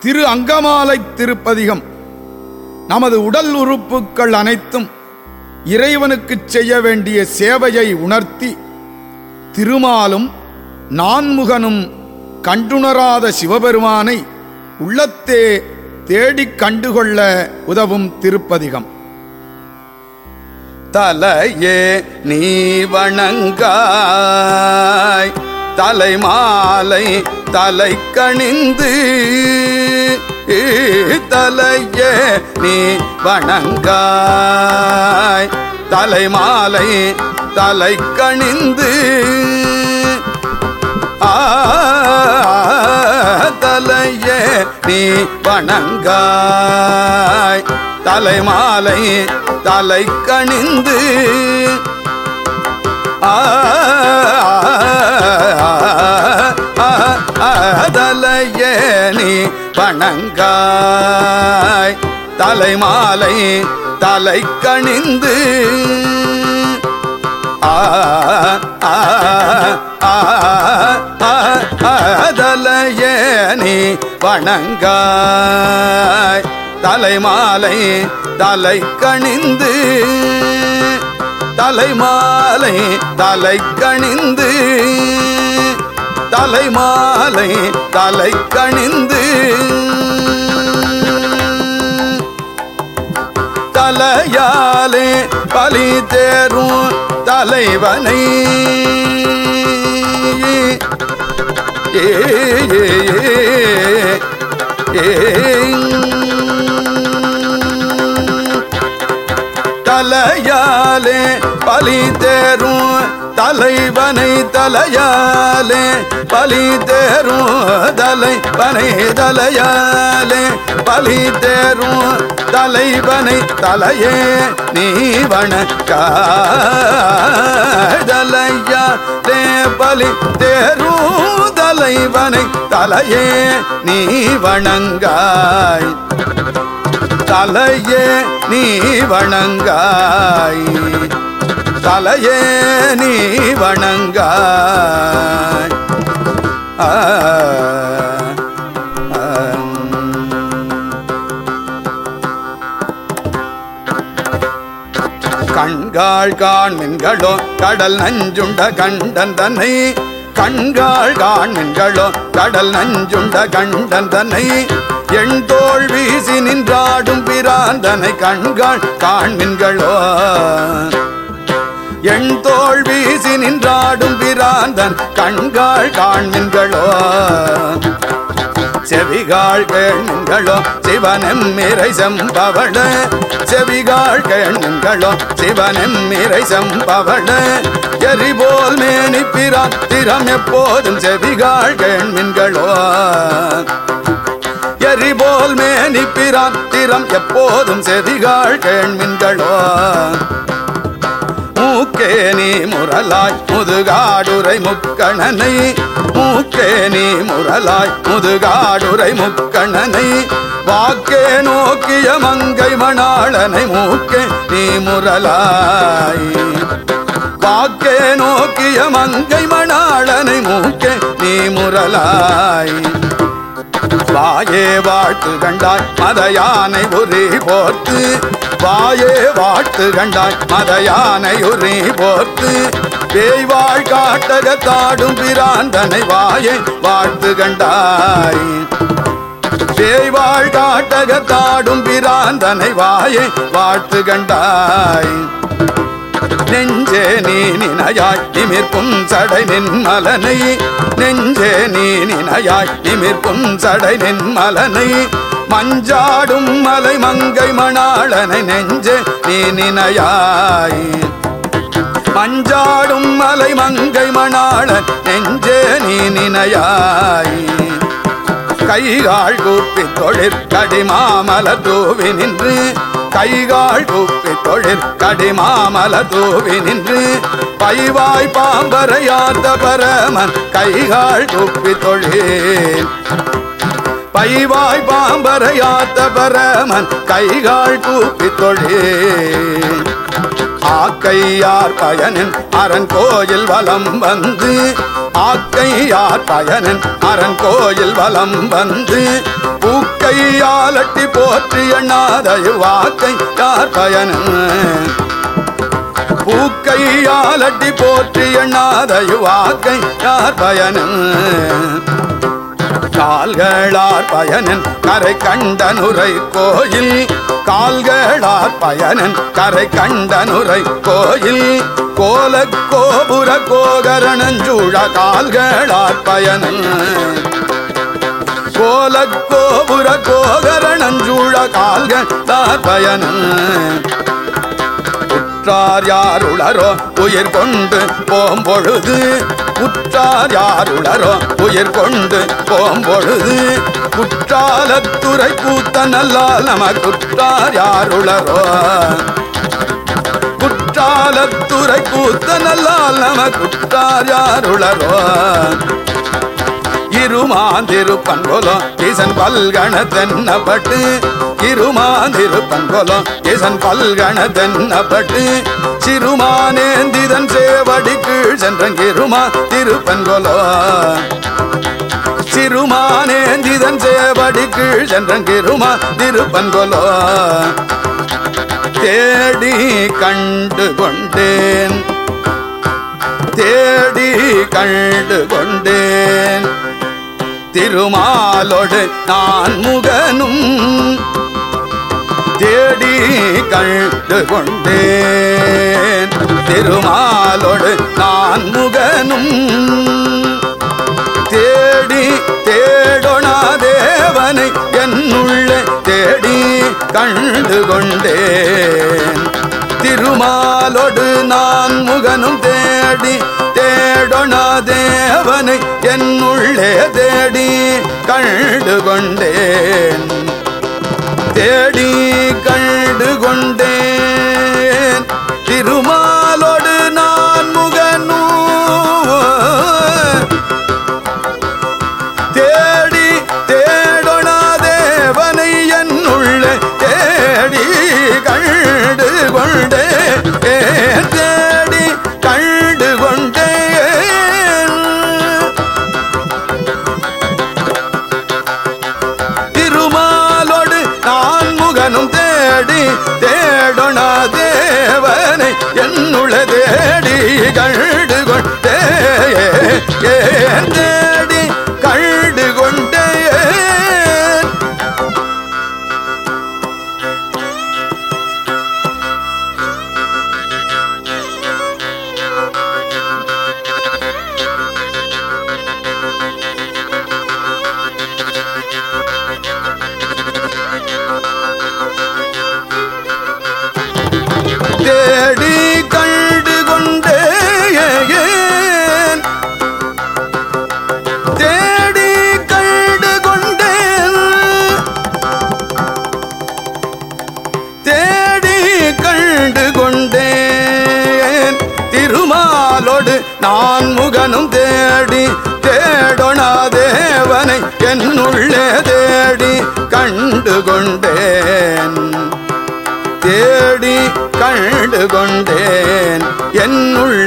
திரு அங்கமாலை திருப்பதிகம். நமது உடல் உறுப்புக்கள் அனைத்தும் இறைவனுக்குச் செய்ய வேண்டிய சேவையை உணர்த்தி திருமாலும் நான்முகனும் கண்டுணராத சிவபெருமானை உள்ளத்தே தேடிக் கண்டுகொள்ள உதவும் திருப்பதிகம். தலையே நீ வணங்காய் தலைமாலை தலை கணிந்து தலையே நீ வணங்காய். தலைமாலை தலை கணிந்து. தலையே நீ வணங்காய். தலைமாலை தலை கணிந்து. ஆ தலையே நீ பணங்காய் தலைமாலை தலை கணிந்து. ஆ ஆ ஆ வணங்காய் தலைமாலை தலை கணிந்து. தலைமாலை தலை கணிந்து. தலைமாலை தலை கணிந்து தலையாலே பலி தேரும் தலைவனை ஏ ஏ ஏ ஏ தலையாலே பலி தேரும் தலை பனை தலையாலே பலி தேரும் தலைவனை தலையே நீ வணக்காதலையாலே பலி தேரும் தலைவனை தலையே நீ வணங்காய். தலையே நீ வணங்காய். தலையே நீ வணங்காய். ஆ, ஆ. கண்காள் காண்மின்களோ கடல் நஞ்சுண்ட கண்டன் தன்னை. கண்காள் காண்மின்களோ கடல் நஞ்சுண்ட கண்டன் தன்னை. எண் தோள் வீசி நின்றாடும் பிராந்தனை கண்காள் காண்மின்களோ எண் தோல் வீசி நின்றாடும் பிராந்தன் கண்காள் காண்மின்களோ? செவிகாள் கேண்களோ சிவனும் இறை செம்பவள. செவிகாள் கேண்களோ சிவனும் இறை செம்பவள. எரிபோல் மேனி பிரான் திறம் எப்போதும் செவிகாள் கேண்மின்களோ? எரிபோல் மேனி பிரான் திறம் எப்போதும் செவிகாள் கேண்மின்களோ? மூக்கே நீ முரலாய் முதுகாடுரை முக்கணனை. மூக்கே நீ முரலாய் முதுகாடுரை முக்கணனை. வாக்கே நோக்கிய மங்கை மணாளனை மூக்கே நீ முரலாய். வாக்கே நோக்கிய மங்கை மணாளனை மூக்கே நீ முரலாய். வாயே வாழ்த்து கண்டாய் மத யானை உரி போர்த்து. வாயே வாழ்த்து கண்டாய் மதையானையுறி யானை உரி போர்த்து பேய்வாழ் காட்டகத்தாடும் பிராந்தனை வாயே வாழ்த்து கண்டாய். பேய்வாழ் காட்டகத்தாடும் பிராந்தனை வாயே வாழ்த்து கண்டாய். நெஞ்சே நீ நினையாய் நிமிர்க்கும் சடை நின்மலனை நெஞ்சே நீ நினையாய் நிமிர்க்கும் சடை நின்மலனை மஞ்சாடும் மலை மங்கை மணாளனை நெஞ்சே நீ நினையாய். மஞ்சாடும் மலை மங்கை மணாளன் நெஞ்சே நீ நினையாய். கைகால் கூப்பி தொழிற் கடிமாமல தூவி நின்று. கைகால் கூப்பி தொழிற் கடிமாமல தூவி நின்று. பைவாய் பாம்பரையாத்த பரமன் கைகால் கூப்பி தொழில் பைவாய் பாம்பரையாத்த பரமன் கைகால் கூப்பி தொழே ஆக்கையார் பயனின் அரண் கோயில் வலம் வந்து ஆக்கையார் பயனின் அரண் கோயில் வலம் வந்து பூக்கையாலட்டி போற்றி நாதையு வாக்கை யார் பயனன் பூக்கையாலட்டி போற்றி நாதையு வாக்கை யார் பயனன். கால்களார் பயனன் கரை கண்டனுரை கோயில். கால்களார் பயனன் கரை கண்டனுரை கோயில். கோல கோபுர கோகரணஞ்சூழ கால்களார் பயனன். கோல கோபுர கோகரணஞ்சூழ கால்களார் பயனன். உற்றார் யாருளரோ உயிர் கொண்டு போம்பொழுது உற்றார் யாருளரோ உயிர் கொண்டு போம்பொழுது? குற்றாலத்துறை கூத்த நல்லால் நம குற்றார் யாருளரோ? குற்றாலத்துறை கூத்த நல்லால் நம குற்றார் யாருளரோ? இருமாந்திரு இருமாந்திருப்பன்கொலோ ஈசன் பல்கண தென்னப்பட்டு இருமாந்திரு இருமாந்திருப்பன்கொலோ ஈசன் பல்கண தென்னப்பட்டு சிறுமானேந்திதன் சேவடி கீழ் சென்றங்கிருமா திருப்பன்கொலோ சிறுமானேந்திதன் சேவடி கீழ் சென்றங்கிருமா திருப்பன்கொலோ தேடி கண்டு கொண்டேன். தேடி கண்டு கொண்டேன். திருமாலோடு நான் முகனும் தேடி கண்டு கொண்டேன். திருமாலோடு நான் முகனும் தேடி தேடொணா தேவனை என்னுள்ள தேடி கண்டு கொண்டேன். திருமாலோடு நான் முகனும் தேடி தேடொணா தேவனை என்னுள்ளே தேடி கண்டு கொண்டேன். தேடி கண்டு நான் முகனும் தேடி தேடொணா தேவனை என்னுள்ளே தேடி கண்டு கொண்டேன் தேடி கண்டு கொண்டேன் என்னுள்ளே